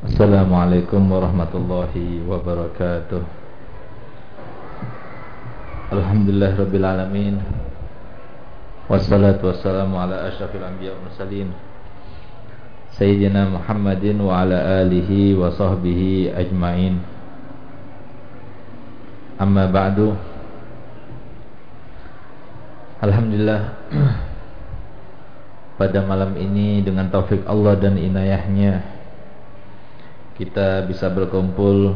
Assalamualaikum warahmatullahi wabarakatuh. Alhamdulillah Rabbil Alamin. Wassalatu wassalamu ala ashrafil anbiya wa mursalin. Sayyidina Muhammadin wa ala alihi wa sahbihi ajmain. Amma ba'du. Alhamdulillah Pada malam ini dengan taufik Allah dan inayahnya kita bisa berkumpul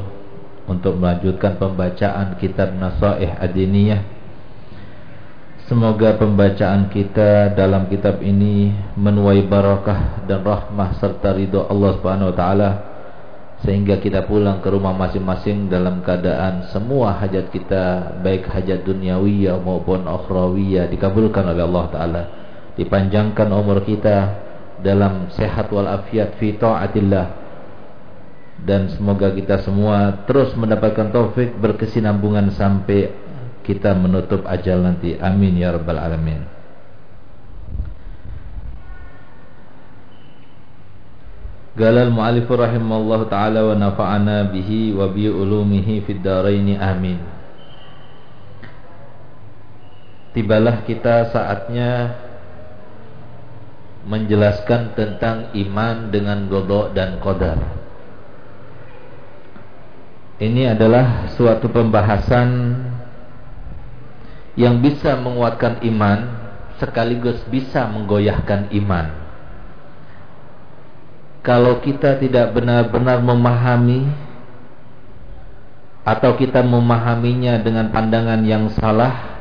untuk melanjutkan pembacaan kitab Nasaih Adiniyah. Semoga pembacaan kita dalam kitab ini menuai barakah dan rahmah serta ridho Allah Subhanahu wa taala sehingga kita pulang ke rumah masing-masing dalam keadaan semua hajat kita baik hajat duniawiyah maupun akhrawiyah dikabulkan oleh Allah taala. Dipanjangkan umur kita dalam sehat wal afiat fi taatillah dan semoga kita semua terus mendapatkan taufik berkesinambungan sampai kita menutup ajal nanti. Amin ya rabbal alamin. Galal mu'alif rahimallahu taala wa nafa'ana bihi wa bi ulumihi fid dharain amin. Tibalah kita saatnya menjelaskan tentang iman dengan godok dan qadar ini adalah suatu pembahasan yang bisa menguatkan iman sekaligus bisa menggoyahkan iman. Kalau kita tidak benar-benar memahami atau kita memahaminya dengan pandangan yang salah,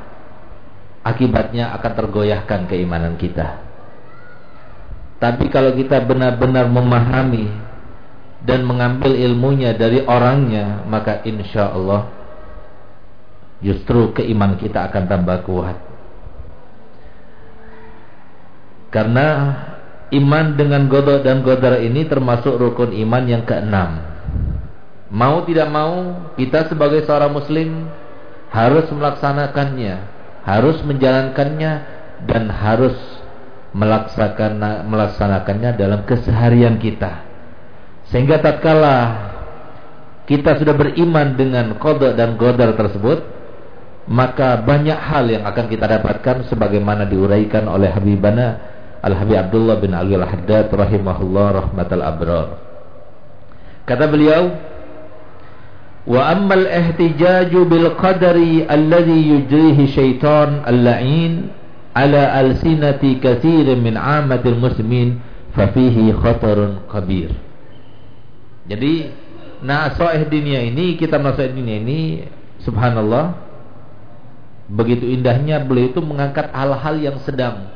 akibatnya akan tergoyahkan keimanan kita. Tapi kalau kita benar-benar memahami dan mengambil ilmunya dari orangnya maka insya Allah justru keiman kita akan tambah kuat. Karena iman dengan godok dan godar ini termasuk rukun iman yang keenam. Mau tidak mau kita sebagai seorang muslim harus melaksanakannya harus menjalankannya dan harus melaksanakan melaksanakannya dalam keseharian kita sehingga tatkala kita sudah beriman dengan kodok dan godar tersebut, maka banyak hal yang akan kita dapatkan sebagaimana diuraikan oleh Habibana Al-Habib Abdullah bin Ali Al-Haddad rahimahullah rahmatal abrar. Kata beliau, "Wa ammal ihtijaju bil qadari alladhi yujrihi syaitan al-la'in ala alsinati katsirin min 'amatil muslimin fa fihi khatarun kabir." Jadi nasoeh dunia ini, kita nasoeh dunia ini subhanallah begitu indahnya beliau itu mengangkat hal-hal yang sedang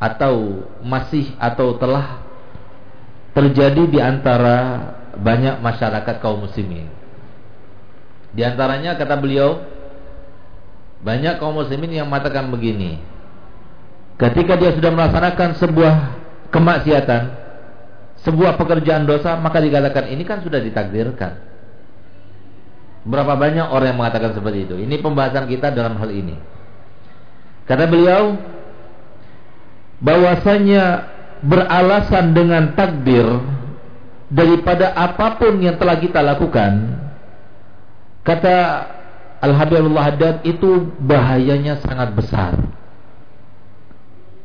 atau masih atau telah terjadi di antara banyak masyarakat kaum muslimin. Di antaranya kata beliau banyak kaum muslimin yang mengatakan begini. Ketika dia sudah melaksanakan sebuah kemaksiatan, sebuah pekerjaan dosa maka dikatakan ini kan sudah ditakdirkan. Berapa banyak orang yang mengatakan seperti itu? Ini pembahasan kita dalam hal ini. Kata beliau bahwasanya beralasan dengan takdir daripada apa pun yang telah kita lakukan kata Al-Habibullah Haddad itu bahayanya sangat besar.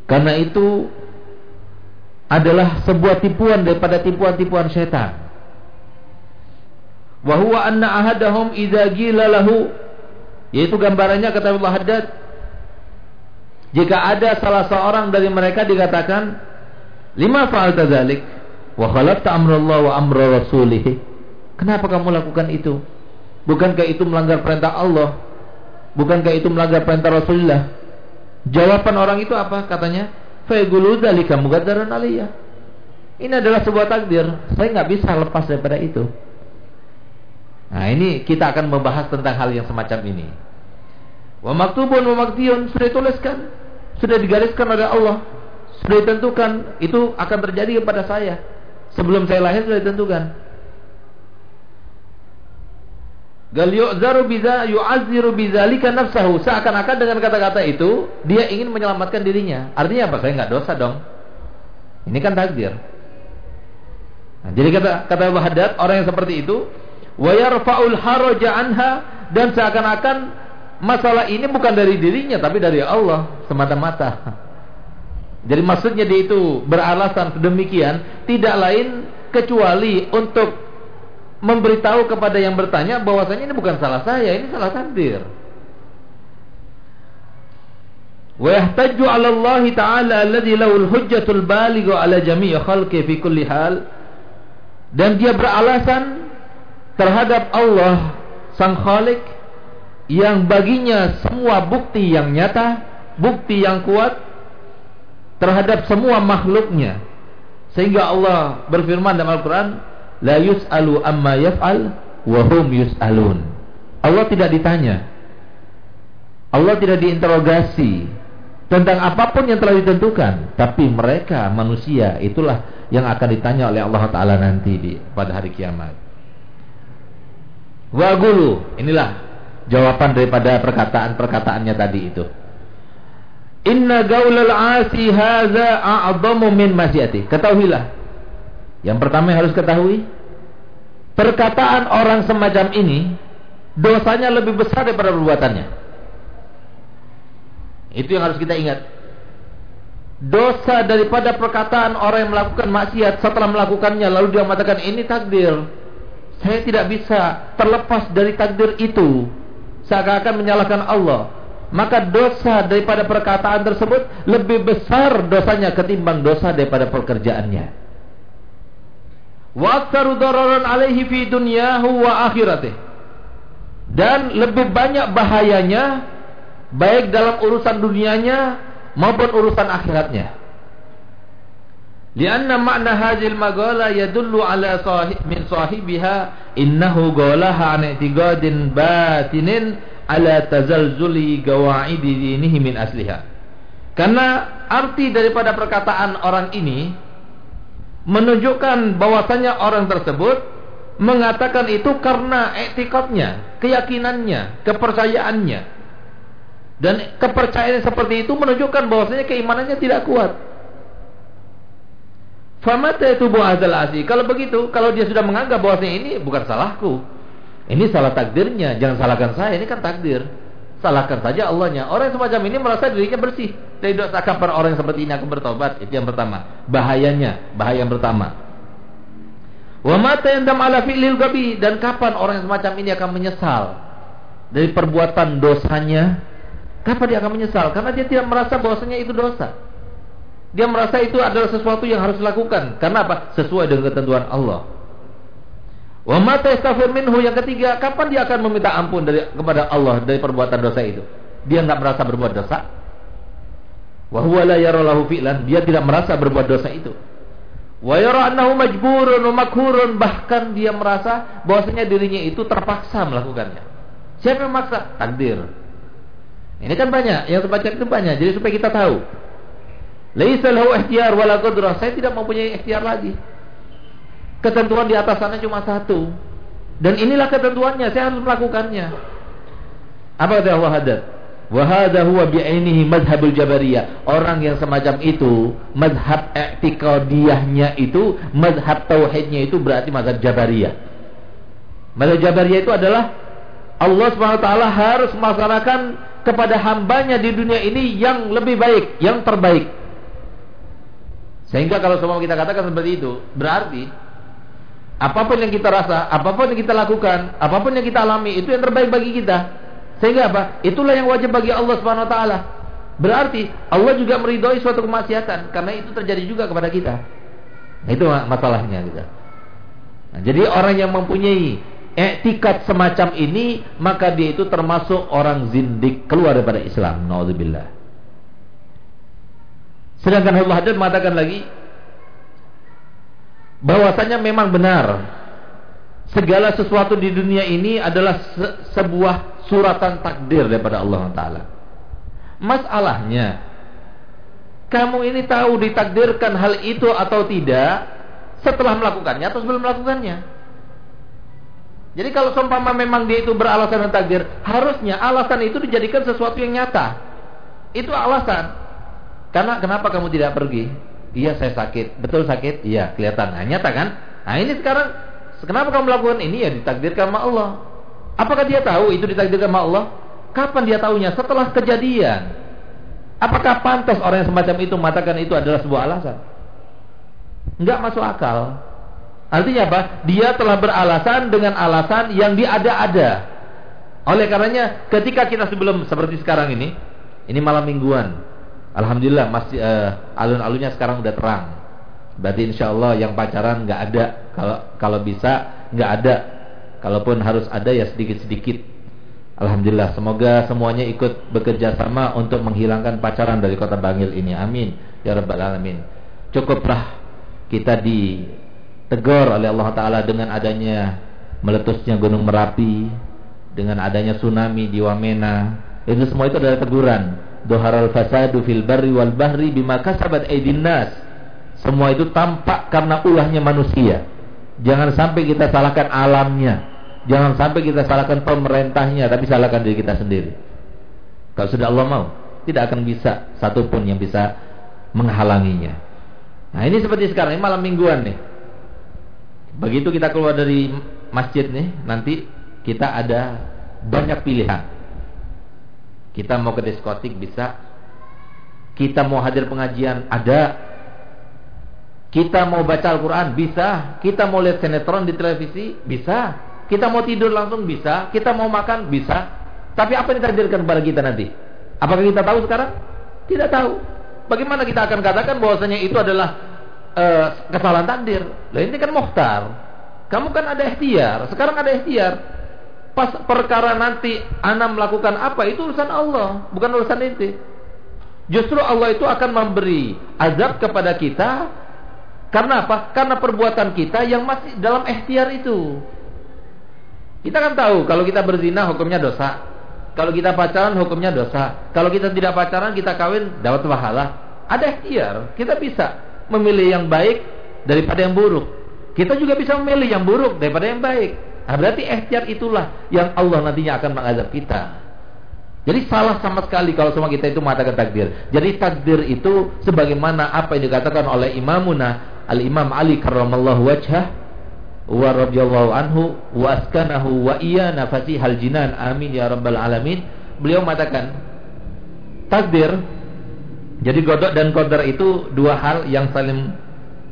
Karena itu adalah sebuah tipuan daripada tipuan-tipuan syaitan. Wa huwa anna ahadahum idza qila lahu. Yaitu gambarannya kata Allah Haddad jika ada salah seorang dari mereka dikatakan lima fa'alta dzalik? Wa khalafta amrullah wa amra rasulih kenapa kamu lakukan itu? Bukankah itu melanggar perintah Allah? Bukankah itu melanggar perintah Rasulullah? Jawaban orang itu apa katanya Fayaqulu dzalika mugaddaran aliyah. Ini adalah sebuah takdir. Saya nggak bisa lepas daripada itu. Nah, ini kita akan membahas tentang hal yang semacam ini. Wa maktubun wa sudah dituliskan, sudah digariskan oleh Allah. Sudah ditentukan itu akan terjadi kepada saya. Sebelum saya lahir sudah ditentukan. Gal yu'zaru biza yu'azziru bidzalika nafsahu. Seakan-akan dengan kata-kata itu dia ingin menyelamatkan dirinya. Artinya apa? Saya nggak dosa dong. Ini kan takdir. Nah, jadi kata kata Haddad orang yang seperti itu wa yarfa'ul haraja anha dan seakan-akan masalah ini bukan dari dirinya tapi dari Allah semata-mata. Jadi maksudnya dia itu beralasan demikian tidak lain kecuali untuk memberitahu kepada yang bertanya bahwasanya ini bukan salah saya, ini salah takdir. Wa 'ala Allah Ta'ala alladhi lahu al-hujjatul balighu 'ala jami'i khalqi fi kulli hal. Dan dia beralasan terhadap Allah Sang Khalik yang baginya semua bukti yang nyata, bukti yang kuat terhadap semua makhluknya. Sehingga Allah berfirman dalam Al-Qur'an, la yus'alu amma yaf'al wa hum yus'alun. Allah tidak ditanya. Allah tidak diinterogasi tentang apa pun yang telah ditentukan, tapi mereka manusia itulah yang akan ditanya oleh Allah taala nanti di pada hari kiamat. Wa gulu, inilah jawaban daripada perkataan-perkataannya tadi itu. Inna gaulal asi hadza a'dhamu min masyati. Ketahuilah yang pertama yang harus ketahui, perkataan orang semacam ini dosanya lebih besar daripada perbuatannya. Itu yang harus kita ingat. Dosa daripada perkataan orang yang melakukan maksiat setelah melakukannya lalu dia mengatakan ini takdir. Saya tidak bisa terlepas dari takdir itu. Seakan-akan menyalahkan Allah. Maka dosa daripada perkataan tersebut lebih besar dosanya ketimbang dosa daripada pekerjaannya wa aktsaru dararan alaihi fi dunyahu wa akhiratih. Dan lebih banyak bahayanya baik dalam urusan dunianya maupun urusan akhiratnya. Lianna makna hadhil magala yadullu ala sahib min sahibiha innahu qalaha an i'tiqadin batinin ala tazalzuli gawaidi dinihi min asliha. Karena arti daripada perkataan orang ini menunjukkan bahwasanya orang tersebut mengatakan itu karena etikotnya, keyakinannya, kepercayaannya. Dan kepercayaan seperti itu menunjukkan bahwasanya keimanannya tidak kuat. Famata itu bu'adzal asi. Kalau begitu, kalau dia sudah menganggap bahwasanya ini bukan salahku. Ini salah takdirnya, jangan salahkan saya, ini kan takdir. Salahkan saja Allahnya. Orang semacam ini merasa dirinya bersih. Dari dosa kapan orang yang seperti ini akan bertobat. Itu yang pertama. Bahayanya. Bahaya yang pertama. Wa mata yandam ala fi'lil. Dan kapan orang yang semacam ini akan menyesal. Dari perbuatan dosanya. Kapan dia akan menyesal? Karena dia tidak merasa bahwasanya itu dosa. Dia merasa itu adalah sesuatu yang harus dilakukan. Karena apa? Sesuai dengan ketentuan Allah. Wa mata yastaghfir minhu yang ketiga, kapan dia akan meminta ampun dari kepada Allah dari perbuatan dosa itu? Dia enggak merasa berbuat dosa. Wa la dia tidak merasa berbuat dosa itu. Wa yara majburun wa bahkan dia merasa bahwasanya dirinya itu terpaksa melakukannya. Siapa yang memaksa? Takdir. Ini kan banyak, yang semacam itu banyak. Jadi supaya kita tahu. Laisa lahu ikhtiyar wala. Saya tidak mempunyai ikhtiar lagi ketentuan di atas sana cuma satu. Dan inilah ketentuannya, saya harus melakukannya. Apa kata Allah hadad? Wa hadha huwa bi'ainihi madhabul jabariyah. Orang yang semacam itu, madhab i'tiqadiyahnya itu, madhab tauhidnya itu berarti madhab jabariyah. Madhab jabariyah itu adalah Allah SWT harus melaksanakan kepada hambanya di dunia ini yang lebih baik, yang terbaik. Sehingga kalau semua kita katakan seperti itu, berarti Apa pun yang kita rasa, apa pun yang kita lakukan, apa pun yang kita alami itu yang terbaik bagi kita. Sehingga apa? Itulah yang wajib bagi Allah Subhanahu wa taala. Berarti Allah juga meridhoi suatu kemaksiatan karena itu terjadi juga kepada kita. Itu masalahnya gitu. Nah, jadi orang yang mempunyai etikat semacam ini maka dia itu termasuk orang zindik keluar daripada Islam. Nauzubillah. Sedangkan Allah Hadir mengatakan lagi bahwasanya memang benar segala sesuatu di dunia ini adalah se sebuah suratan takdir daripada Allah taala. Masalahnya kamu ini tahu ditakdirkan hal itu atau tidak setelah melakukannya atau sebelum melakukannya. Jadi kalau seumpama memang dia itu beralasan dengan takdir, harusnya alasan itu dijadikan sesuatu yang nyata. Itu alasan. Karena kenapa kamu tidak pergi? Iya saya sakit. Betul sakit? Iya kelihatan. Nah, nyata kan? Nah ini sekarang kenapa kamu melakukan ini ya ditakdirkan sama Allah. Apakah dia tahu itu ditakdirkan sama Allah? Kapan dia tahunya? Setelah kejadian. Apakah pantas orang yang semacam itu mengatakan itu adalah sebuah alasan? Enggak masuk akal. Artinya apa? Dia telah beralasan dengan alasan yang diada-ada. Oleh karenanya ketika kita sebelum seperti sekarang ini, ini malam mingguan. Alhamdulillah masih uh, alun-alunnya sekarang udah terang. Berarti insya Allah yang pacaran nggak ada. Kalau kalau bisa nggak ada. Kalaupun harus ada ya sedikit-sedikit. Alhamdulillah. Semoga semuanya ikut bekerja sama untuk menghilangkan pacaran dari kota Bangil ini. Amin. Ya Rabbal Alamin. Cukuplah kita ditegur oleh Allah Taala dengan adanya meletusnya Gunung Merapi, dengan adanya tsunami di Wamena. Itu semua itu adalah teguran. Doharal fasadu fil barri wal bahri bima kasabat aydin nas. Semua itu tampak karena ulahnya manusia. Jangan sampai kita salahkan alamnya. Jangan sampai kita salahkan pemerintahnya, tapi salahkan diri kita sendiri. Kalau sudah Allah mau, tidak akan bisa satupun yang bisa menghalanginya. Nah ini seperti sekarang, ini malam mingguan nih. Begitu kita keluar dari masjid nih, nanti kita ada banyak pilihan. Kita mau ke diskotik bisa. Kita mau hadir pengajian ada. Kita mau baca Al-Quran bisa. Kita mau lihat sinetron di televisi bisa. Kita mau tidur langsung bisa. Kita mau makan bisa. Tapi apa yang ditakdirkan kepada kita nanti? Apakah kita tahu sekarang? Tidak tahu. Bagaimana kita akan katakan bahwasanya itu adalah uh, kesalahan takdir? Lah ini kan muhtar. Kamu kan ada ikhtiar. Sekarang ada ikhtiar pas perkara nanti anak melakukan apa itu urusan Allah, bukan urusan inti. Justru Allah itu akan memberi azab kepada kita karena apa? Karena perbuatan kita yang masih dalam ikhtiar itu. Kita kan tahu kalau kita berzina hukumnya dosa. Kalau kita pacaran hukumnya dosa. Kalau kita tidak pacaran kita kawin dapat pahala. Ada ikhtiar. Kita bisa memilih yang baik daripada yang buruk. Kita juga bisa memilih yang buruk daripada yang baik. Nah, berarti ikhtiar itulah yang Allah nantinya akan mengazab kita. Jadi salah sama sekali kalau semua kita itu mengatakan takdir. Jadi takdir itu sebagaimana apa yang dikatakan oleh Imamuna Al-Imam Ali karramallahu wajhah wa radhiyallahu anhu wa askanahu wa iyana fasihal jinan amin ya rabbal alamin. Beliau mengatakan takdir jadi godok dan qadar itu dua hal yang saling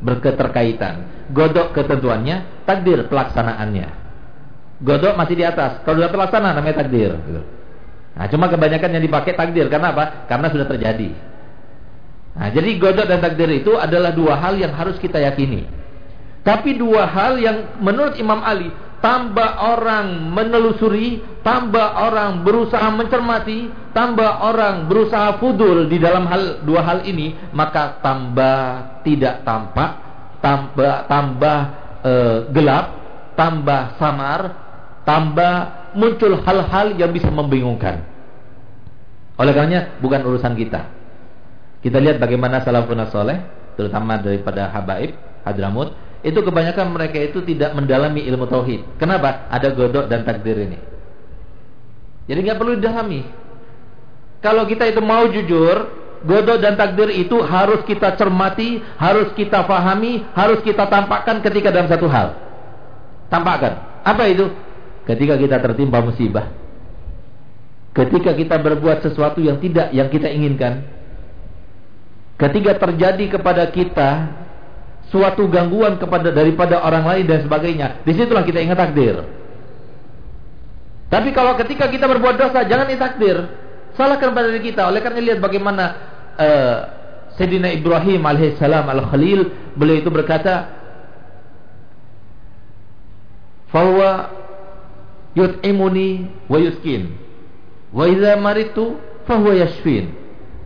berketerkaitan. Godok ketentuannya, takdir pelaksanaannya. Godok masih di atas. Kalau sudah terlaksana namanya takdir. Gitu. Nah, cuma kebanyakan yang dipakai takdir karena apa? Karena sudah terjadi. Nah, jadi godok dan takdir itu adalah dua hal yang harus kita yakini. Tapi dua hal yang menurut Imam Ali tambah orang menelusuri, tambah orang berusaha mencermati, tambah orang berusaha fudul di dalam hal dua hal ini, maka tambah tidak tampak, tambah tambah e, gelap, tambah samar, tambah muncul hal-hal yang bisa membingungkan. Oleh karenanya bukan urusan kita. Kita lihat bagaimana salafun soleh, terutama daripada habaib, hadramut, itu kebanyakan mereka itu tidak mendalami ilmu tauhid. Kenapa? Ada godok dan takdir ini. Jadi nggak perlu didalami. Kalau kita itu mau jujur, godok dan takdir itu harus kita cermati, harus kita fahami, harus kita tampakkan ketika dalam satu hal. Tampakkan. Apa itu? ketika kita tertimpa musibah, ketika kita berbuat sesuatu yang tidak yang kita inginkan, ketika terjadi kepada kita suatu gangguan kepada daripada orang lain dan sebagainya, di situlah kita ingat takdir. Tapi kalau ketika kita berbuat dosa, jangan takdir, salahkan pada diri kita. Oleh karena lihat bagaimana uh, Sayyidina Ibrahim alaihissalam al-Khalil beliau itu berkata, bahwa yut'imuni wa yuskin wa idza maritu fahuwa yashfin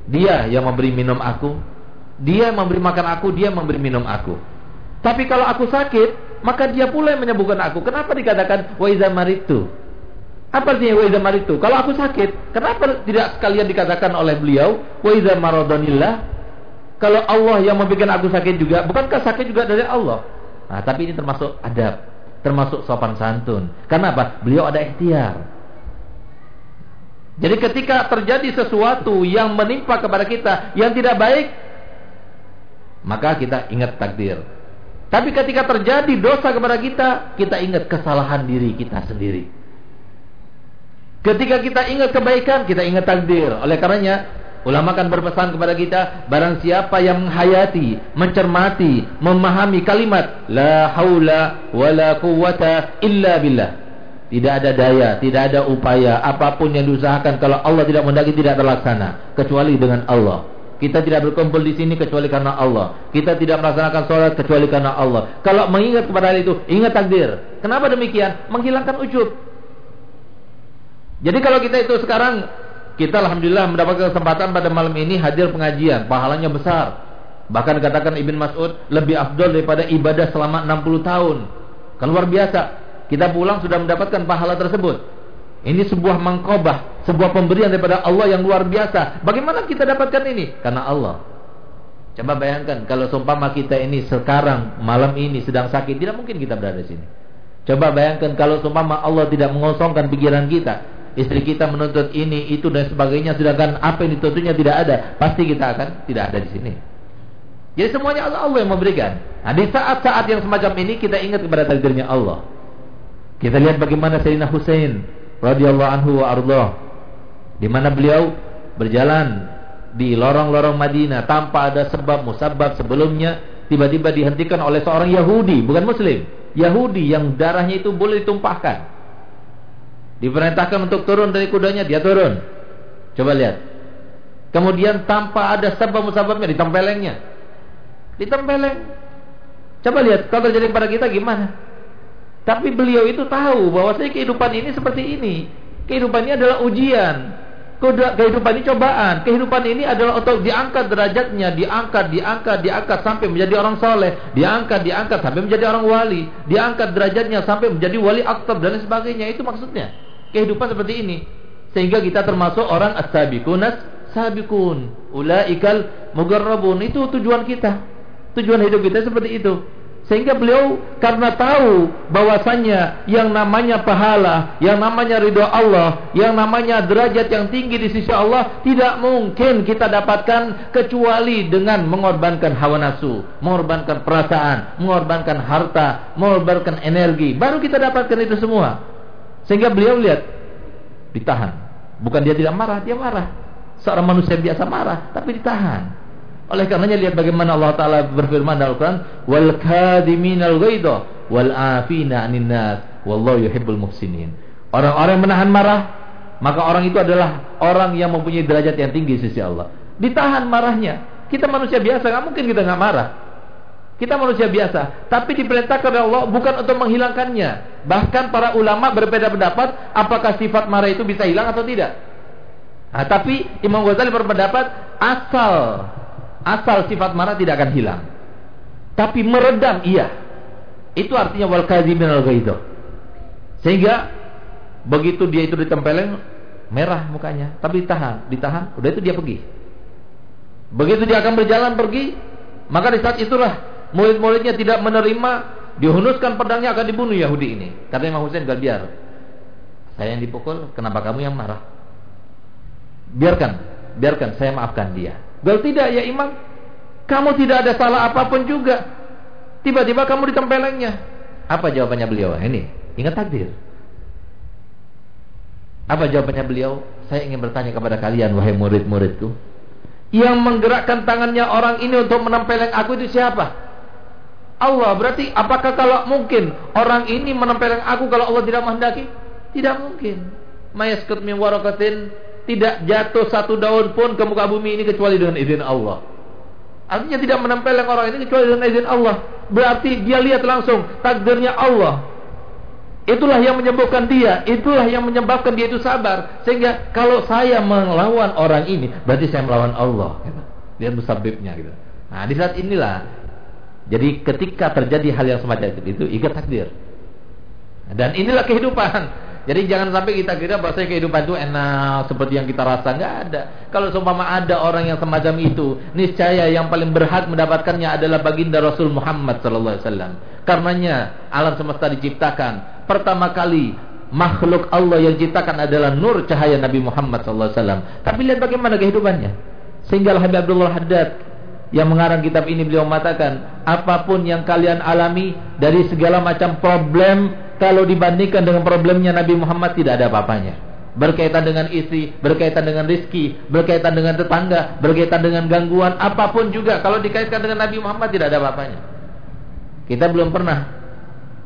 dia yang memberi minum aku. Dia yang memberi makan aku dia yang memberi minum aku. Tapi kalau aku sakit maka dia pula yang menyembuhkan aku. Kenapa dikatakan wa idza maritu apa artinya wa idza maritu kalau aku sakit kenapa tidak sekalian dikatakan oleh beliau wa idza maradanillah kalau Allah yang membuat aku sakit juga bukankah sakit juga dari Allah? Nah tapi ini termasuk adab termasuk sopan santun. Karena apa? Beliau ada ikhtiar. Jadi ketika terjadi sesuatu yang menimpa kepada kita yang tidak baik, maka kita ingat takdir. Tapi ketika terjadi dosa kepada kita, kita ingat kesalahan diri kita sendiri. Ketika kita ingat kebaikan, kita ingat takdir. Oleh karenanya, ulama kan berpesan kepada kita, barang siapa yang menghayati, mencermati, memahami kalimat la haula wala quwata illa billah. Tidak ada daya, tidak ada upaya apa pun yang diusahakan kalau Allah tidak mendaki tidak terlaksana kecuali dengan Allah. Kita tidak berkumpul di sini kecuali karena Allah. Kita tidak melaksanakan sholat kecuali karena Allah. Kalau mengingat kepada hal itu, ingat takdir. Kenapa demikian? Menghilangkan ujub. Jadi kalau kita itu sekarang, kita Alhamdulillah mendapatkan kesempatan pada malam ini hadir pengajian. Pahalanya besar. Bahkan katakan Ibn Mas'ud, lebih afdol daripada ibadah selama 60 tahun. Kan luar biasa. Kita pulang sudah mendapatkan pahala tersebut. Ini sebuah mangkobah, sebuah pemberian daripada Allah yang luar biasa. Bagaimana kita dapatkan ini? Karena Allah. Coba bayangkan kalau seumpama kita ini sekarang malam ini sedang sakit, tidak mungkin kita berada di sini. Coba bayangkan kalau seumpama Allah tidak mengosongkan pikiran kita, istri kita menuntut ini, itu dan sebagainya, sedangkan apa yang dituntutnya tidak ada, pasti kita akan tidak ada di sini. Jadi semuanya Allah, Allah yang memberikan. Nah, di saat-saat yang semacam ini kita ingat kepada takdirnya Allah. Kita lihat bagaimana Sayyidina Hussein radhiyallahu anhu wa ardhah. Di mana beliau berjalan di lorong-lorong Madinah tanpa ada sebab musabab sebelumnya tiba-tiba dihentikan oleh seorang Yahudi bukan muslim. Yahudi yang darahnya itu boleh ditumpahkan. Diperintahkan untuk turun dari kudanya dia turun. Coba lihat. Kemudian tanpa ada sebab musababnya ditempelengnya. Ditempeleng. Coba lihat kalau terjadi pada kita gimana tapi beliau itu tahu bahwa saya kehidupan ini seperti ini. Kehidupan ini adalah ujian. Kehidupan ini cobaan. Kehidupan ini adalah untuk diangkat derajatnya, diangkat, diangkat, diangkat sampai menjadi orang soleh, diangkat, diangkat sampai menjadi orang wali, diangkat derajatnya sampai menjadi wali aktab dan sebagainya. Itu maksudnya. Kehidupan seperti ini. Sehingga kita termasuk orang as-sabiqun as-sabiqun. Ulaikal mugarrabun. Itu tujuan kita. Tujuan hidup kita seperti itu. Sehingga beliau karena tahu bahwasannya yang namanya pahala, yang namanya ridho Allah, yang namanya derajat yang tinggi di sisi Allah tidak mungkin kita dapatkan kecuali dengan mengorbankan hawa nafsu, mengorbankan perasaan, mengorbankan harta, mengorbankan energi. Baru kita dapatkan itu semua. Sehingga beliau lihat ditahan. Bukan dia tidak marah, dia marah. Seorang manusia biasa marah, tapi ditahan. Oleh karenanya lihat bagaimana Allah Taala berfirman dalam Al-Qur'an, "Wal kadiminal ghaidha wal afina 'anil nas, wallahu yuhibbul muhsinin." Orang-orang yang menahan marah, maka orang itu adalah orang yang mempunyai derajat yang tinggi di sisi Allah. Ditahan marahnya. Kita manusia biasa, nggak mungkin kita nggak marah. Kita manusia biasa, tapi diperintahkan oleh Allah bukan untuk menghilangkannya. Bahkan para ulama berbeda pendapat apakah sifat marah itu bisa hilang atau tidak. Nah, tapi Imam Ghazali berpendapat asal Asal sifat marah tidak akan hilang. Tapi meredam iya. Itu artinya wal kadzimin al Sehingga begitu dia itu ditempeleng merah mukanya, tapi ditahan, ditahan, udah itu dia pergi. Begitu dia akan berjalan pergi, maka di saat itulah murid-muridnya tidak menerima, dihunuskan pedangnya akan dibunuh Yahudi ini. Kata Imam Husain, gak biar. Saya yang dipukul, kenapa kamu yang marah? Biarkan, biarkan saya maafkan dia. Bel tidak ya imam. Kamu tidak ada salah apa pun juga. Tiba-tiba kamu ditempelengnya. Apa jawabannya beliau? Ini, ingat takdir. Apa jawabannya beliau? Saya ingin bertanya kepada kalian wahai murid-muridku. Yang menggerakkan tangannya orang ini untuk menempeleng aku itu siapa? Allah. Berarti apakah kalau mungkin orang ini menempeleng aku kalau Allah tidak menghendaki? Tidak mungkin. Mayaskut min warakatin tidak jatuh satu daun pun ke muka bumi ini kecuali dengan izin Allah. Artinya tidak menempel yang orang ini kecuali dengan izin Allah. Berarti dia lihat langsung takdirnya Allah. Itulah yang menyembuhkan dia, itulah yang menyebabkan dia itu sabar. Sehingga kalau saya melawan orang ini, berarti saya melawan Allah. Gitu. Lihat musabibnya gitu. Nah di saat inilah, jadi ketika terjadi hal yang semacam itu, itu ikat takdir. Dan inilah kehidupan. Jadi jangan sampai kita kira bahwa kehidupan itu enak seperti yang kita rasa nggak ada. Kalau seumpama ada orang yang semacam itu, niscaya yang paling berhak mendapatkannya adalah baginda Rasul Muhammad sallallahu alaihi wasallam. Karenanya alam semesta diciptakan. Pertama kali makhluk Allah yang diciptakan adalah nur cahaya Nabi Muhammad sallallahu alaihi wasallam. Tapi lihat bagaimana kehidupannya. Sehingga Habib Abdullah Haddad yang mengarang kitab ini beliau mengatakan, apa pun yang kalian alami dari segala macam problem kalau dibandingkan dengan problemnya Nabi Muhammad tidak ada apa-apanya. Berkaitan dengan istri, berkaitan dengan rizki, berkaitan dengan tetangga, berkaitan dengan gangguan, apa pun juga kalau dikaitkan dengan Nabi Muhammad tidak ada apa-apanya. Kita belum pernah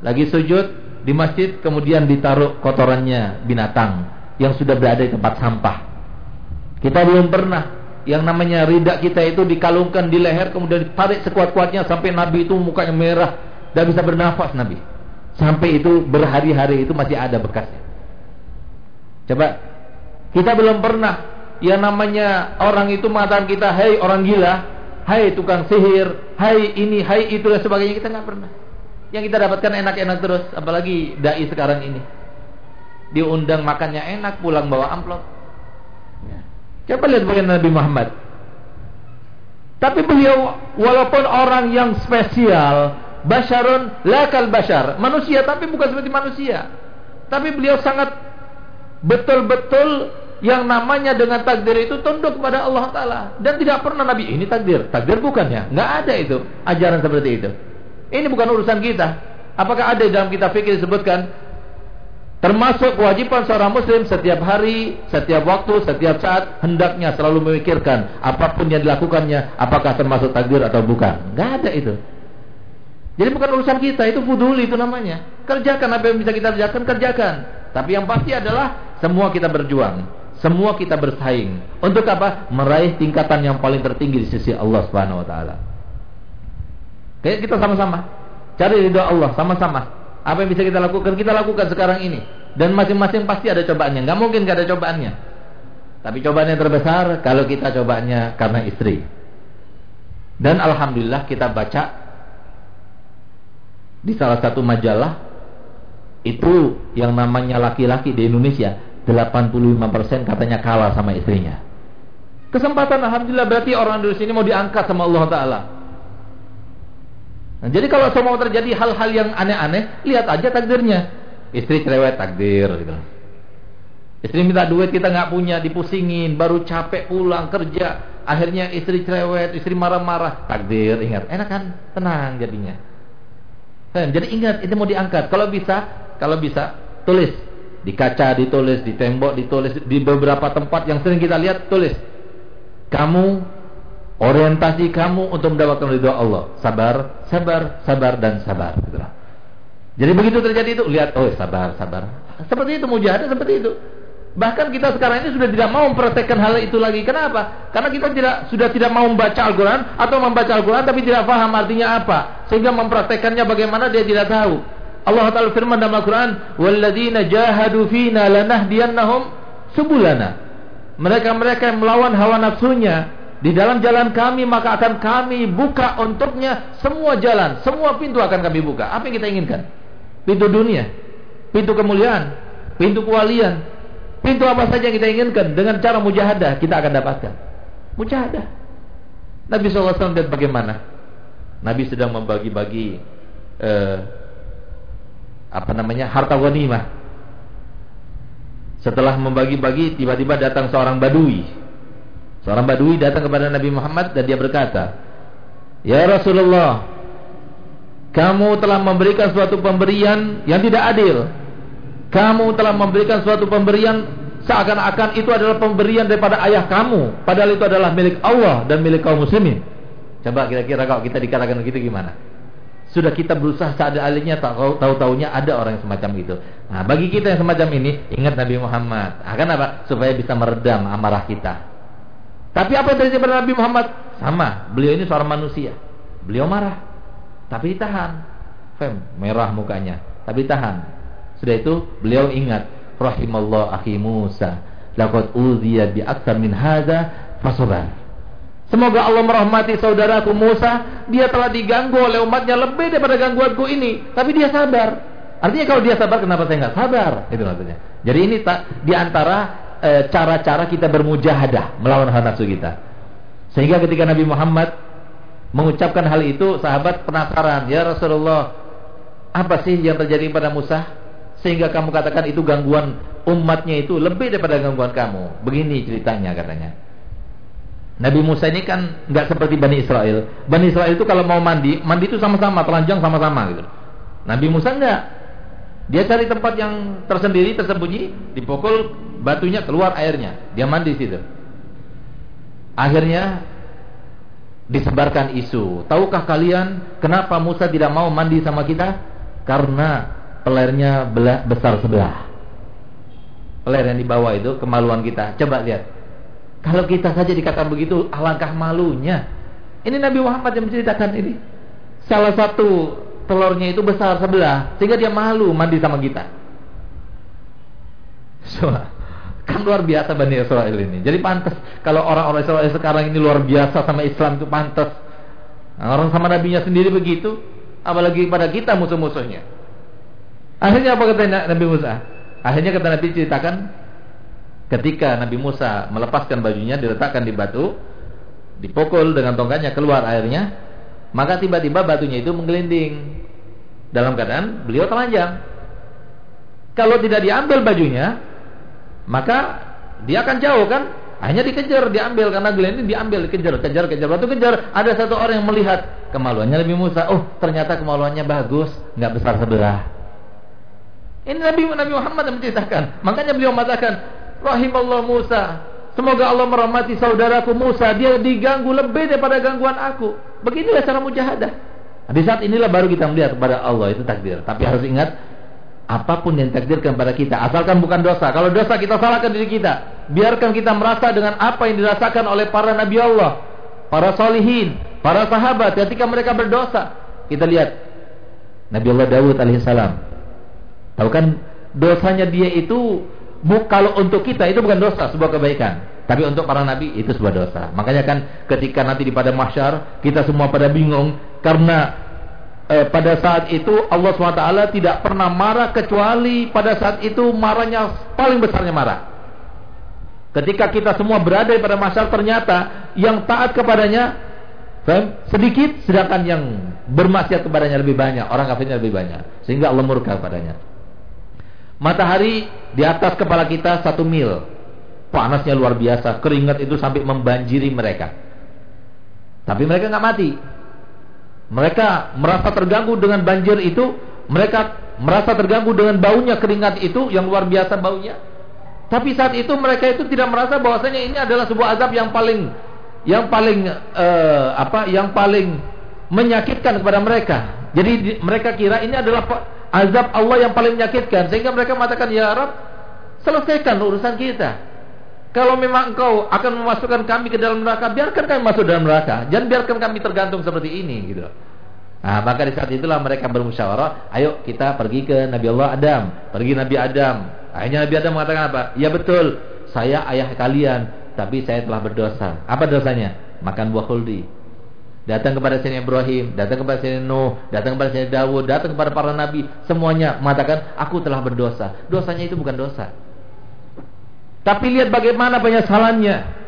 lagi sujud di masjid kemudian ditaruh kotorannya binatang yang sudah berada di tempat sampah. Kita belum pernah yang namanya ridak kita itu dikalungkan di leher kemudian ditarik sekuat-kuatnya sampai Nabi itu mukanya merah dan bisa bernafas Nabi. Sampai itu berhari-hari itu masih ada bekasnya. Coba kita belum pernah yang namanya orang itu mengatakan kita, "Hei orang gila, hai tukang sihir, hai ini, hai itu dan sebagainya." Kita nggak pernah. Yang kita dapatkan enak-enak terus, apalagi dai sekarang ini. Diundang makannya enak, pulang bawa amplop. Coba lihat bagaimana Nabi Muhammad. Tapi beliau walaupun orang yang spesial, basyarun lakal basyar, manusia tapi bukan seperti manusia. Tapi beliau sangat betul-betul yang namanya dengan takdir itu tunduk kepada Allah Taala dan tidak pernah Nabi ini takdir, takdir bukan ya, nggak ada itu ajaran seperti itu. Ini bukan urusan kita. Apakah ada dalam kitab fikih disebutkan Termasuk kewajiban seorang muslim setiap hari, setiap waktu, setiap saat hendaknya selalu memikirkan apa pun yang dilakukannya apakah termasuk takdir atau bukan. Gak ada itu. Jadi bukan urusan kita, itu fuduli itu namanya. Kerjakan apa yang bisa kita kerjakan, kerjakan. Tapi yang pasti adalah semua kita berjuang, semua kita bersaing. Untuk apa? Meraih tingkatan yang paling tertinggi di sisi Allah Subhanahu wa taala. Kayak kita sama-sama cari ridho Allah sama-sama. Apa yang bisa kita lakukan? Kita lakukan sekarang ini. Dan masing-masing pasti ada cobaannya. Gak mungkin gak ada cobaannya. Tapi cobaan yang terbesar kalau kita cobaannya karena istri. Dan alhamdulillah kita baca di salah satu majalah itu yang namanya laki-laki di Indonesia 85% katanya kalah sama istrinya. Kesempatan alhamdulillah berarti orang Indonesia ini mau diangkat sama Allah taala. Nah, jadi kalau semua terjadi hal-hal yang aneh-aneh, lihat aja takdirnya. Istri cerewet takdir gitu. Istri minta duit kita nggak punya, dipusingin, baru capek pulang kerja, akhirnya istri cerewet, istri marah-marah, takdir, ingat, enak kan? Tenang jadinya. Jadi ingat, itu mau diangkat. Kalau bisa, kalau bisa, tulis di kaca ditulis, di tembok ditulis, di beberapa tempat yang sering kita lihat tulis. Kamu orientasi kamu untuk mendapatkan ridho Allah. Sabar, sabar, sabar dan sabar. Gitu Jadi begitu terjadi itu, lihat, oh sabar, sabar. Seperti itu mujahadah seperti itu. Bahkan kita sekarang ini sudah tidak mau mempraktekkan hal itu lagi. Kenapa? Karena kita tidak sudah tidak mau membaca Al-Quran atau membaca Al-Quran tapi tidak paham artinya apa. Sehingga mempraktekkannya bagaimana dia tidak tahu. Allah Taala firman dalam Al-Quran, "Walladzina jahadu fina lanahdiyannahum subulana." Mereka-mereka yang melawan hawa nafsunya, di dalam jalan kami maka akan kami buka untuknya semua jalan, semua pintu akan kami buka. Apa yang kita inginkan? Pintu dunia, pintu kemuliaan, pintu kewalian, pintu apa saja yang kita inginkan dengan cara mujahadah kita akan dapatkan. Mujahadah. Nabi SAW lihat bagaimana? Nabi sedang membagi-bagi eh, apa namanya harta wanimah. Setelah membagi-bagi, tiba-tiba datang seorang badui Seorang badui datang kepada Nabi Muhammad dan dia berkata, "Ya Rasulullah, kamu telah memberikan suatu pemberian yang tidak adil. Kamu telah memberikan suatu pemberian seakan-akan itu adalah pemberian daripada ayah kamu, padahal itu adalah milik Allah dan milik kaum muslimin." Coba kira-kira kalau kita dikatakan begitu gimana? Sudah kita berusaha seadanya alihnya tahu-tahunya ada orang yang semacam itu. Nah, bagi kita yang semacam ini, ingat Nabi Muhammad. Akan apa? Supaya bisa meredam amarah kita. Tapi apa yang terjadi pada Nabi Muhammad? Sama, beliau ini seorang manusia. Beliau marah, tapi ditahan. Fem, merah mukanya, tapi tahan. Sudah itu beliau ingat, rahimallah akhi Musa, laqad uziya bi aktsar min hadza fasabar. Semoga Allah merahmati saudaraku Musa, dia telah diganggu oleh umatnya lebih daripada gangguanku ini, tapi dia sabar. Artinya kalau dia sabar, kenapa saya nggak sabar? Itu maksudnya. Jadi ini tak di antara E, cara-cara kita bermujahadah melawan hawa nafsu kita. Sehingga ketika Nabi Muhammad mengucapkan hal itu, sahabat penasaran, "Ya Rasulullah, apa sih yang terjadi pada Musa sehingga kamu katakan itu gangguan umatnya itu lebih daripada gangguan kamu?" Begini ceritanya katanya. Nabi Musa ini kan nggak seperti Bani Israel. Bani Israel itu kalau mau mandi, mandi itu sama-sama, telanjang sama-sama gitu. Nabi Musa enggak. Dia cari tempat yang tersendiri, tersembunyi, dipukul batunya keluar airnya. Dia mandi situ. Akhirnya disebarkan isu. Tahukah kalian kenapa Musa tidak mau mandi sama kita? Karena pelernya besar sebelah. Peler yang di bawah itu kemaluan kita. Coba lihat kalau kita saja dikatakan begitu, alangkah malunya. Ini Nabi Muhammad yang menceritakan ini. Salah satu telurnya itu besar sebelah, sehingga dia malu mandi sama kita. So, kan luar biasa Bani Israel ini. Jadi pantas kalau orang-orang Israel sekarang ini luar biasa sama Islam itu pantas. Orang sama nabinya sendiri begitu, apalagi pada kita musuh-musuhnya. Akhirnya apa kata Nabi Musa? Akhirnya kata Nabi ceritakan Ketika Nabi Musa melepaskan bajunya diletakkan di batu, dipukul dengan tongkatnya keluar airnya, maka tiba-tiba batunya itu menggelinding. Dalam keadaan beliau telanjang. Kalau tidak diambil bajunya, maka dia akan jauh kan? Hanya dikejar, diambil karena gelinding diambil, dikejar, kejar, kejar, batu kejar. Ada satu orang yang melihat kemaluannya Nabi Musa. Oh, ternyata kemaluannya bagus, nggak besar sebelah. Ini Nabi Nabi Muhammad yang menceritakan. Makanya beliau mengatakan, rahimallah Musa. Semoga Allah merahmati saudaraku Musa. Dia diganggu lebih daripada gangguan aku. Beginilah cara mujahadah. Di saat inilah baru kita melihat kepada Allah itu takdir. Tapi harus ingat, apa pun yang takdirkan pada kita, asalkan bukan dosa. Kalau dosa kita salahkan diri kita. Biarkan kita merasa dengan apa yang dirasakan oleh para nabi Allah, para solihin, para sahabat ketika mereka berdosa. Kita lihat Nabi Allah Dawud alaihissalam. Tahu kan dosanya dia itu kalau untuk kita itu bukan dosa, sebuah kebaikan. Tapi untuk para nabi itu sebuah dosa. Makanya kan ketika nanti di pada mahsyar kita semua pada bingung karena eh, pada saat itu Allah SWT tidak pernah marah kecuali pada saat itu marahnya paling besarnya marah. Ketika kita semua berada pada mahsyar ternyata yang taat kepadanya sedikit sedangkan yang bermaksiat kepadanya lebih banyak, orang kafirnya lebih banyak. Sehingga Allah murka kepadanya. Matahari di atas kepala kita satu mil. Panasnya luar biasa. Keringat itu sampai membanjiri mereka. Tapi mereka nggak mati. Mereka merasa terganggu dengan banjir itu. Mereka merasa terganggu dengan baunya keringat itu yang luar biasa baunya. Tapi saat itu mereka itu tidak merasa bahwasanya ini adalah sebuah azab yang paling yang paling uh, apa yang paling menyakitkan kepada mereka. Jadi di, mereka kira ini adalah azab Allah yang paling menyakitkan. Sehingga mereka mengatakan ya Arab selesaikan urusan kita. Kalau memang engkau akan memasukkan kami ke dalam neraka biarkan kami masuk dalam neraka. Jangan biarkan kami tergantung seperti ini gitu. Nah maka di saat itulah mereka bermusyawarah ayo kita pergi ke Nabi Allah Adam. Pergi Nabi Adam. Akhirnya Nabi Adam mengatakan apa? Ya betul saya ayah kalian tapi saya telah berdosa. Apa dosanya? Makan buah khuldi datang kepada Sayyidina Ibrahim, datang kepada Sayyidina Nuh, datang kepada Sayyidina Dawud, datang kepada para nabi, semuanya mengatakan aku telah berdosa. Dosanya itu bukan dosa. Tapi lihat bagaimana penyesalannya.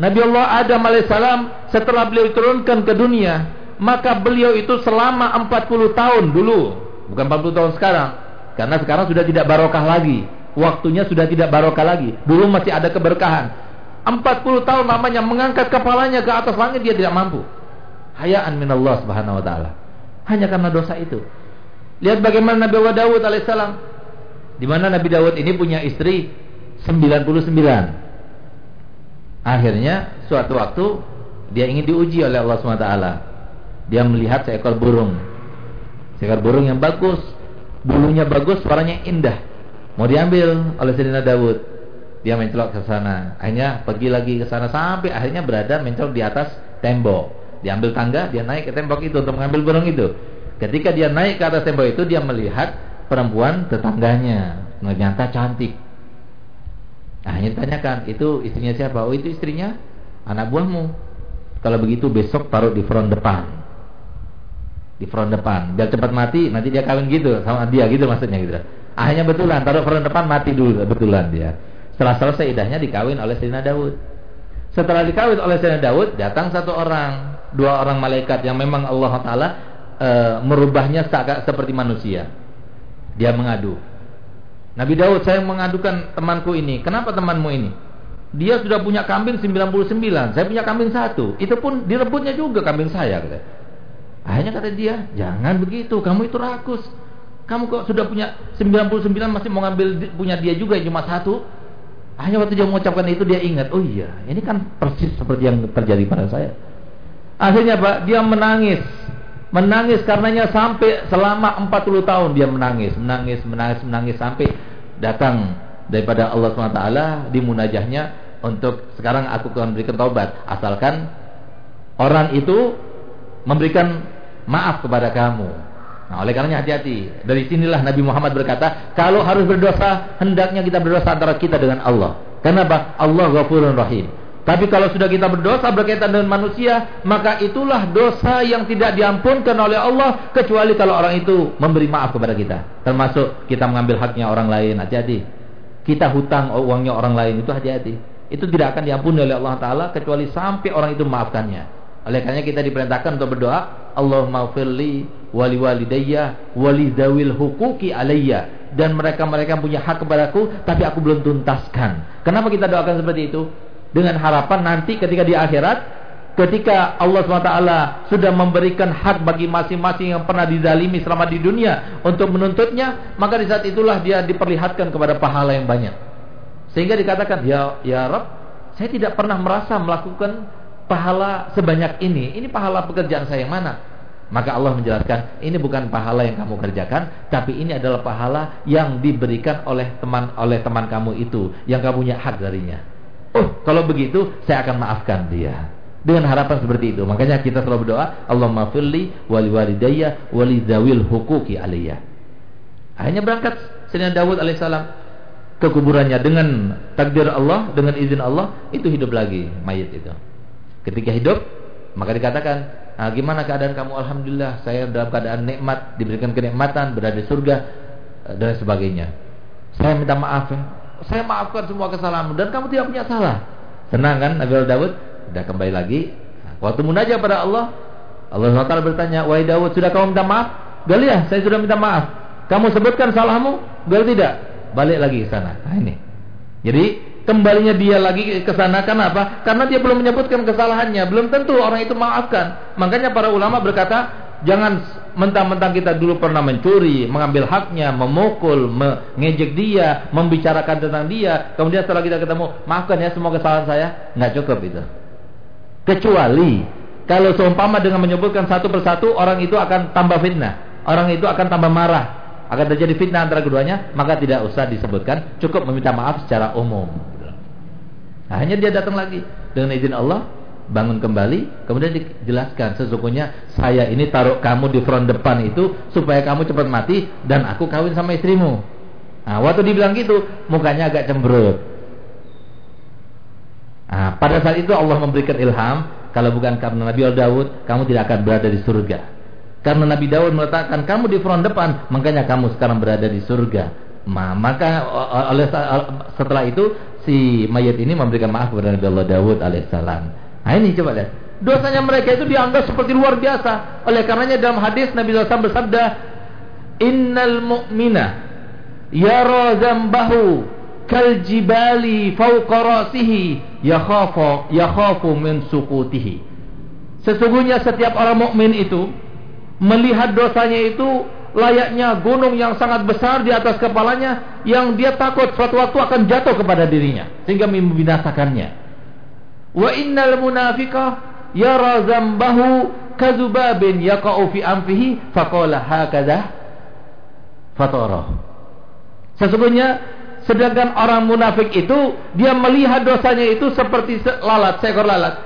Nabi Allah Adam alaihissalam setelah beliau diturunkan ke dunia, maka beliau itu selama 40 tahun dulu, bukan 40 tahun sekarang. Karena sekarang sudah tidak barokah lagi. Waktunya sudah tidak barokah lagi. Dulu masih ada keberkahan. 40 tahun namanya mengangkat kepalanya ke atas langit dia tidak mampu hayaan minallah subhanahu wa ta'ala. Hanya karena dosa itu. Lihat bagaimana Nabi Dawud alaihissalam. Di mana Nabi Dawud ini punya istri 99. Akhirnya suatu waktu dia ingin diuji oleh Allah SWT. Dia melihat seekor burung. Seekor burung yang bagus. Bulunya bagus, suaranya indah. Mau diambil oleh Sayyidina Dawud. Dia mencelok ke sana. Akhirnya pergi lagi ke sana sampai akhirnya berada mencolok di atas tembok. Diambil tangga, dia naik ke tembok itu untuk mengambil burung itu. Ketika dia naik ke atas tembok itu, dia melihat perempuan tetangganya. Ternyata cantik. Nah, ini tanyakan, itu istrinya siapa? Oh, itu istrinya anak buahmu. Kalau begitu besok taruh di front depan. Di front depan. Biar cepat mati, nanti dia kawin gitu sama dia gitu maksudnya gitu. Akhirnya betulan, taruh front depan mati dulu betulan dia. Setelah selesai idahnya dikawin oleh Sayyidina Daud. Setelah dikawin oleh Sayyidina Daud, datang satu orang dua orang malaikat yang memang Allah Taala e, merubahnya seperti manusia. Dia mengadu. Nabi Daud, saya mengadukan temanku ini. Kenapa temanmu ini? Dia sudah punya kambing 99, saya punya kambing satu. Itu pun direbutnya juga kambing saya. Kata. Akhirnya kata dia, jangan begitu, kamu itu rakus. Kamu kok sudah punya 99 masih mau ngambil punya dia juga cuma satu? Hanya waktu dia mengucapkan itu dia ingat, oh iya, ini kan persis seperti yang terjadi pada saya. Akhirnya Pak, dia menangis. Menangis karenanya sampai selama 40 tahun dia menangis, menangis, menangis, menangis sampai datang daripada Allah SWT di munajahnya untuk sekarang aku akan berikan taubat asalkan orang itu memberikan maaf kepada kamu. Nah, oleh karenanya hati-hati. Dari sinilah Nabi Muhammad berkata, kalau harus berdosa, hendaknya kita berdosa antara kita dengan Allah. Kenapa? Allah Ghafurun Rahim. Tapi kalau sudah kita berdosa berkaitan dengan manusia, maka itulah dosa yang tidak diampunkan oleh Allah kecuali kalau orang itu memberi maaf kepada kita. Termasuk kita mengambil haknya orang lain. Hati-hati. Kita hutang uangnya orang lain itu hati-hati. Itu tidak akan diampuni oleh Allah Taala kecuali sampai orang itu memaafkannya. Oleh karena kita diperintahkan untuk berdoa, Allahumma firli wali walidayya wali zawil hukuki alayya dan mereka-mereka punya hak kepadaku tapi aku belum tuntaskan. Kenapa kita doakan seperti itu? Dengan harapan nanti ketika di akhirat ketika Allah SWT sudah memberikan hak bagi masing-masing yang pernah dizalimi selama di dunia untuk menuntutnya maka di saat itulah dia diperlihatkan kepada pahala yang banyak. Sehingga dikatakan ya ya Rob saya tidak pernah merasa melakukan pahala sebanyak ini. Ini pahala pekerjaan saya yang mana? Maka Allah menjelaskan ini bukan pahala yang kamu kerjakan tapi ini adalah pahala yang diberikan oleh teman oleh teman kamu itu yang kamu punya hak darinya Oh, kalau begitu saya akan maafkan dia. Dengan harapan seperti itu. Makanya kita selalu berdoa, Allahumma firli wali walidayya wali zawil hukuki aliyah. Akhirnya berangkat Sayyidina Dawud alaihissalam ke kuburannya dengan takdir Allah, dengan izin Allah, itu hidup lagi mayat itu. Ketika hidup, maka dikatakan, nah, gimana keadaan kamu? Alhamdulillah, saya dalam keadaan nikmat, diberikan kenikmatan, berada di surga dan sebagainya. Saya minta maaf ya saya maafkan semua kesalahanmu dan kamu tidak punya salah. Senang kan Nabi Daud? Sudah kembali lagi. Waktu munajat pada Allah, Allah SWT bertanya, Wahai Daud, sudah kamu minta maaf? Gali ya, saya sudah minta maaf. Kamu sebutkan salahmu? Gali tidak. Balik lagi ke sana. Nah ini. Jadi kembalinya dia lagi ke sana karena apa? Karena dia belum menyebutkan kesalahannya. Belum tentu orang itu maafkan. Makanya para ulama berkata, Jangan mentang-mentang kita dulu pernah mencuri, mengambil haknya, memukul, mengejek dia, membicarakan tentang dia. Kemudian setelah kita ketemu, maafkan ya semua kesalahan saya. Nggak cukup itu. Kecuali kalau seumpama dengan menyebutkan satu persatu, orang itu akan tambah fitnah. Orang itu akan tambah marah. Akan terjadi fitnah antara keduanya, maka tidak usah disebutkan. Cukup meminta maaf secara umum. Nah, hanya dia datang lagi dengan izin Allah bangun kembali kemudian dijelaskan sesungguhnya saya ini taruh kamu di front depan itu supaya kamu cepat mati dan aku kawin sama istrimu. Nah waktu dibilang gitu mukanya agak cemberut. Nah, pada saat itu Allah memberikan ilham kalau bukan karena Nabi Daud kamu tidak akan berada di surga. Karena Nabi Daud meletakkan kamu di front depan makanya kamu sekarang berada di surga. Ma, maka oleh setelah itu si mayat ini memberikan maaf kepada Nabi Allah Dawud alaihissalam. Nah ini coba lihat. Dosanya mereka itu dianggap seperti luar biasa. Oleh karenanya dalam hadis Nabi SAW bersabda, Innal mu'mina yara zambahu kal jibali fawqa rasihi yakhafu yakhafu min sukutihi. Sesungguhnya setiap orang mukmin itu melihat dosanya itu layaknya gunung yang sangat besar di atas kepalanya yang dia takut suatu waktu akan jatuh kepada dirinya sehingga membinasakannya. Wa innal munafiqa yara zambahu kadzubabin yaqa'u fi anfihi faqala hakadha fatara. Sesungguhnya sedangkan orang munafik itu dia melihat dosanya itu seperti lalat, seekor lalat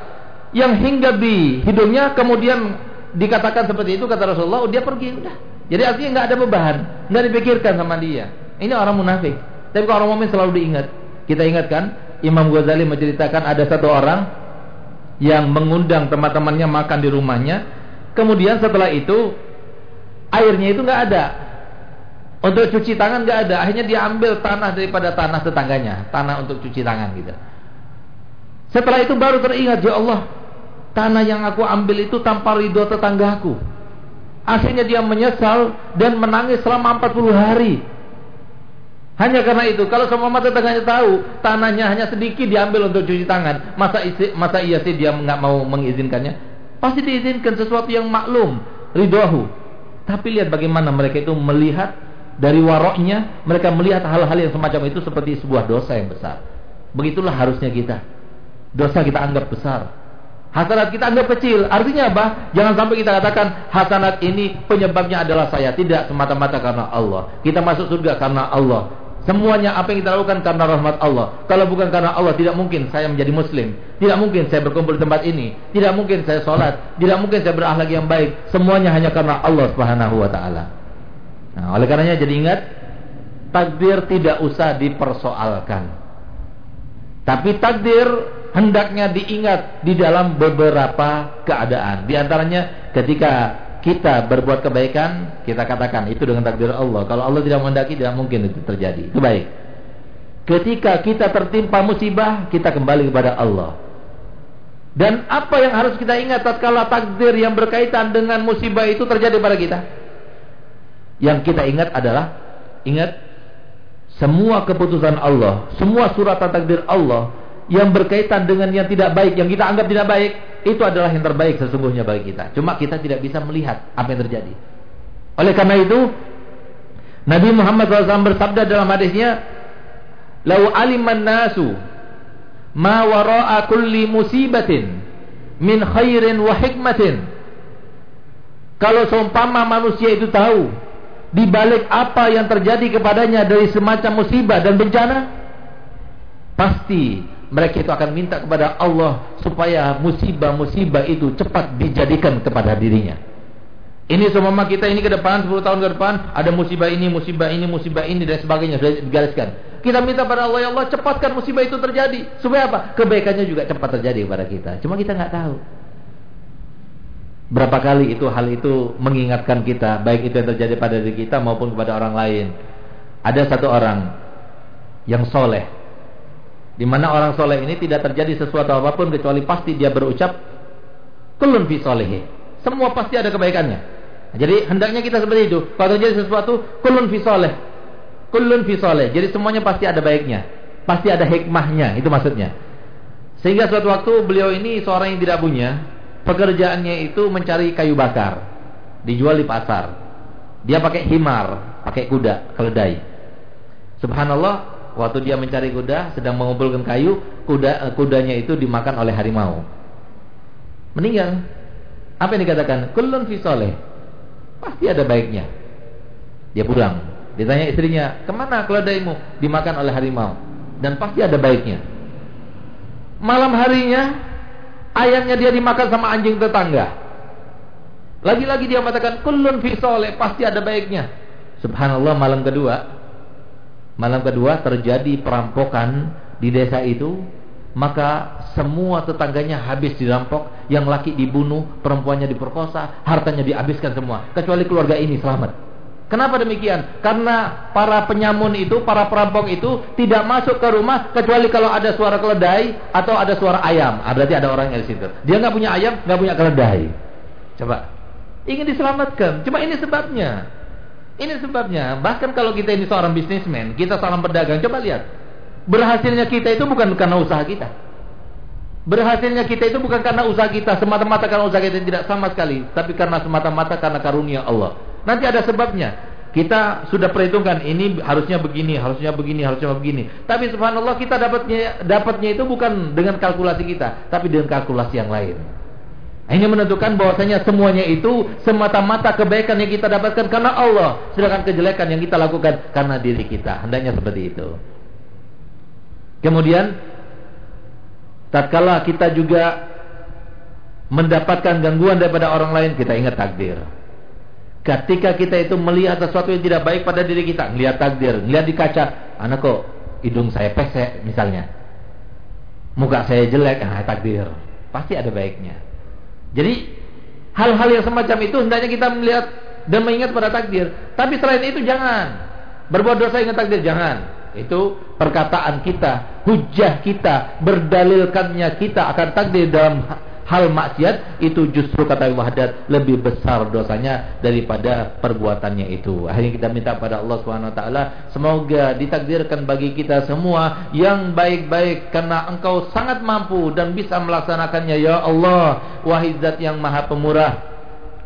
yang hingga di hidungnya kemudian dikatakan seperti itu kata Rasulullah, oh, dia pergi udah. Jadi artinya nggak ada beban, nggak dipikirkan sama dia. Ini orang munafik. Tapi kalau orang mukmin selalu diingat. Kita ingatkan Imam Ghazali menceritakan ada satu orang yang mengundang teman-temannya makan di rumahnya. Kemudian setelah itu airnya itu nggak ada. Untuk cuci tangan nggak ada. Akhirnya dia ambil tanah daripada tanah tetangganya, tanah untuk cuci tangan gitu. Setelah itu baru teringat ya Allah, tanah yang aku ambil itu tanpa ridho tetanggaku. Akhirnya dia menyesal dan menangis selama 40 hari. Hanya karena itu, kalau semua tetangganya tahu tanahnya hanya sedikit diambil untuk cuci tangan, masa isi, masa iya sih dia nggak mau mengizinkannya? Pasti diizinkan sesuatu yang maklum, ridwahu. Tapi lihat bagaimana mereka itu melihat dari waroknya, mereka melihat hal-hal yang semacam itu seperti sebuah dosa yang besar. Begitulah harusnya kita. Dosa kita anggap besar. Hasanat kita anggap kecil. Artinya apa? Jangan sampai kita katakan hasanat ini penyebabnya adalah saya. Tidak semata-mata karena Allah. Kita masuk surga karena Allah. Semuanya apa yang kita lakukan karena rahmat Allah. Kalau bukan karena Allah, tidak mungkin saya menjadi muslim. Tidak mungkin saya berkumpul di tempat ini. Tidak mungkin saya sholat. Tidak mungkin saya berakhlak yang baik. Semuanya hanya karena Allah subhanahu wa ta'ala. Nah, oleh karenanya jadi ingat, takdir tidak usah dipersoalkan. Tapi takdir hendaknya diingat di dalam beberapa keadaan. Di antaranya ketika kita berbuat kebaikan, kita katakan itu dengan takdir Allah. Kalau Allah tidak menghendaki, tidak mungkin itu terjadi. Itu baik. Ketika kita tertimpa musibah, kita kembali kepada Allah. Dan apa yang harus kita ingat tatkala takdir yang berkaitan dengan musibah itu terjadi pada kita? Yang kita ingat adalah ingat semua keputusan Allah, semua suratan takdir Allah yang berkaitan dengan yang tidak baik, yang kita anggap tidak baik, itu adalah yang terbaik sesungguhnya bagi kita. Cuma kita tidak bisa melihat apa yang terjadi. Oleh karena itu, Nabi Muhammad SAW bersabda dalam hadisnya, "Lau aliman nasu ma wara'a kulli musibatin min khairin wa hikmatin." Kalau seumpama manusia itu tahu di balik apa yang terjadi kepadanya dari semacam musibah dan bencana, pasti mereka itu akan minta kepada Allah supaya musibah-musibah itu cepat dijadikan kepada dirinya. Ini semua kita ini ke depan 10 tahun ke depan ada musibah ini, musibah ini, musibah ini dan sebagainya sudah digariskan. Kita minta pada Allah ya Allah cepatkan musibah itu terjadi supaya apa? Kebaikannya juga cepat terjadi kepada kita. Cuma kita nggak tahu. Berapa kali itu hal itu mengingatkan kita baik itu yang terjadi pada diri kita maupun kepada orang lain. Ada satu orang yang soleh di mana orang soleh ini tidak terjadi sesuatu apa pun kecuali pasti dia berucap kulun fi solehi. Semua pasti ada kebaikannya. Jadi hendaknya kita seperti itu. Kalau terjadi sesuatu kulun fi soleh. Kulun fi soleh. Jadi semuanya pasti ada baiknya. Pasti ada hikmahnya. Itu maksudnya. Sehingga suatu waktu beliau ini seorang yang tidak punya. Pekerjaannya itu mencari kayu bakar. Dijual di pasar. Dia pakai himar. Pakai kuda. Keledai. Subhanallah Waktu dia mencari kuda, sedang mengumpulkan kayu, kuda eh, kudanya itu dimakan oleh harimau. Meninggal. Apa yang dikatakan? Kulun fi soleh. Pasti ada baiknya. Dia pulang. Ditanya istrinya, ke mana keledaimu? Dimakan oleh harimau. Dan pasti ada baiknya. Malam harinya, ayamnya dia dimakan sama anjing tetangga. Lagi-lagi dia mengatakan, kulun fi soleh. Pasti ada baiknya. Subhanallah malam kedua, Malam kedua terjadi perampokan di desa itu, maka semua tetangganya habis dirampok, yang laki dibunuh, perempuannya diperkosa, hartanya dihabiskan semua, kecuali keluarga ini selamat. Kenapa demikian? Karena para penyamun itu, para perampok itu tidak masuk ke rumah kecuali kalau ada suara keledai atau ada suara ayam. Ah, berarti ada orang yang di situ. Dia nggak punya ayam, nggak punya keledai. Coba, ingin diselamatkan. Cuma ini sebabnya. Ini sebabnya. Bahkan kalau kita ini seorang bisnismen, kita seorang pedagang, coba lihat. Berhasilnya kita itu bukan karena usaha kita. Berhasilnya kita itu bukan karena usaha kita, semata-mata karena usaha kita tidak sama sekali, tapi karena semata-mata karena karunia Allah. Nanti ada sebabnya. Kita sudah perhitungkan ini harusnya begini, harusnya begini, harusnya begini. Tapi subhanallah kita dapatnya dapatnya itu bukan dengan kalkulasi kita, tapi dengan kalkulasi yang lain. Ini menentukan bahwasanya semuanya itu semata-mata kebaikan yang kita dapatkan karena Allah, sedangkan kejelekan yang kita lakukan karena diri kita. Hendaknya seperti itu. Kemudian tatkala kita juga mendapatkan gangguan daripada orang lain, kita ingat takdir. Ketika kita itu melihat sesuatu yang tidak baik pada diri kita, melihat takdir, melihat di kaca, anak kok hidung saya pesek misalnya. Muka saya jelek, ah takdir. Pasti ada baiknya. Jadi hal-hal yang semacam itu hendaknya kita melihat dan mengingat pada takdir. Tapi selain itu jangan berbuat dosa ingat takdir jangan. Itu perkataan kita, hujah kita, berdalilkannya kita akan takdir dalam hal maksiat itu justru kata Wahdat lebih besar dosanya daripada perbuatannya itu. Akhirnya kita minta pada Allah Subhanahu wa taala semoga ditakdirkan bagi kita semua yang baik-baik karena Engkau sangat mampu dan bisa melaksanakannya ya Allah. Wahai Zat yang Maha Pemurah,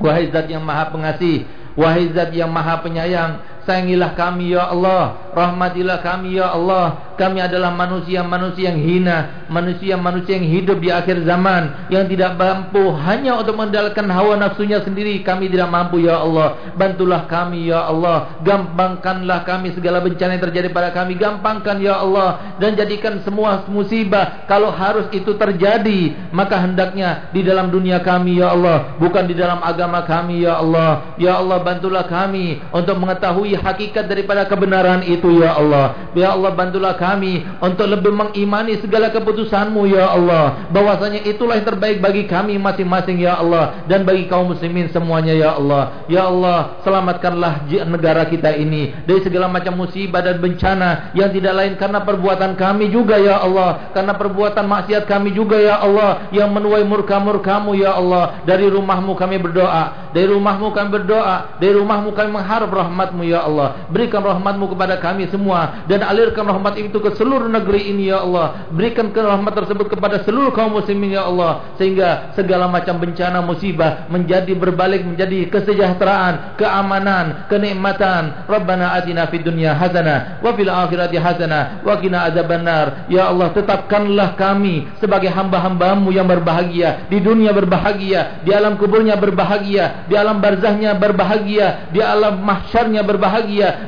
wahai Zat yang Maha Pengasih, wahai Zat yang Maha Penyayang, sayangilah kami ya Allah, rahmatilah kami ya Allah, kami adalah manusia-manusia yang hina, manusia-manusia yang hidup di akhir zaman, yang tidak mampu hanya untuk mendalkan hawa nafsunya sendiri. Kami tidak mampu ya Allah. Bantulah kami ya Allah. Gampangkanlah kami segala bencana yang terjadi pada kami. Gampangkan ya Allah dan jadikan semua musibah kalau harus itu terjadi, maka hendaknya di dalam dunia kami ya Allah, bukan di dalam agama kami ya Allah. Ya Allah bantulah kami untuk mengetahui hakikat daripada kebenaran itu ya Allah. Ya Allah bantulah kami untuk lebih mengimani segala keputusanmu ya Allah. Bahwasanya itulah yang terbaik bagi kami masing-masing ya Allah. Dan bagi kaum muslimin semuanya ya Allah. Ya Allah selamatkanlah negara kita ini dari segala macam musibah dan bencana yang tidak lain karena perbuatan kami juga ya Allah. Karena perbuatan maksiat kami juga ya Allah yang menuai murka-murkamu ya Allah. Dari rumahmu kami berdoa. Dari rumahmu kami berdoa. Dari rumahmu kami mengharap rahmatmu ya Allah berikan rahmatmu kepada kami semua dan alirkan rahmat itu ke seluruh negeri ini ya Allah. Berikan rahmat tersebut kepada seluruh kaum muslimin ya Allah sehingga segala macam bencana musibah menjadi berbalik menjadi kesejahteraan, keamanan, kenikmatan. Rabbana atina fid dunya hasanah wa fil akhirati hasanah wa qina adzabannar. Ya Allah, tetapkanlah kami sebagai hamba-hambamu yang berbahagia di dunia berbahagia, di alam kuburnya berbahagia, di alam barzahnya berbahagia, di alam mahsyarnya berbahagia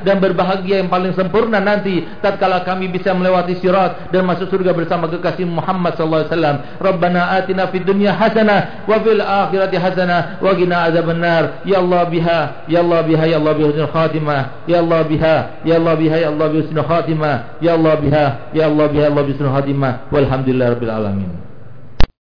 dan berbahagia yang paling sempurna nanti tatkala kami bisa melewati sirat dan masuk surga bersama kekasih Muhammad sallallahu alaihi wasallam. Rabbana atina fid dunya hasanah wa fil akhirati hasanah wa qina adzabannar. Ya Allah biha, ya Allah biha, ya Allah biha khatimah. Ya Allah biha, ya Allah biha, ya Allah biha khatimah. Ya Allah biha, ya Allah biha, ya Allah biha khatimah. Walhamdulillahirabbil alamin.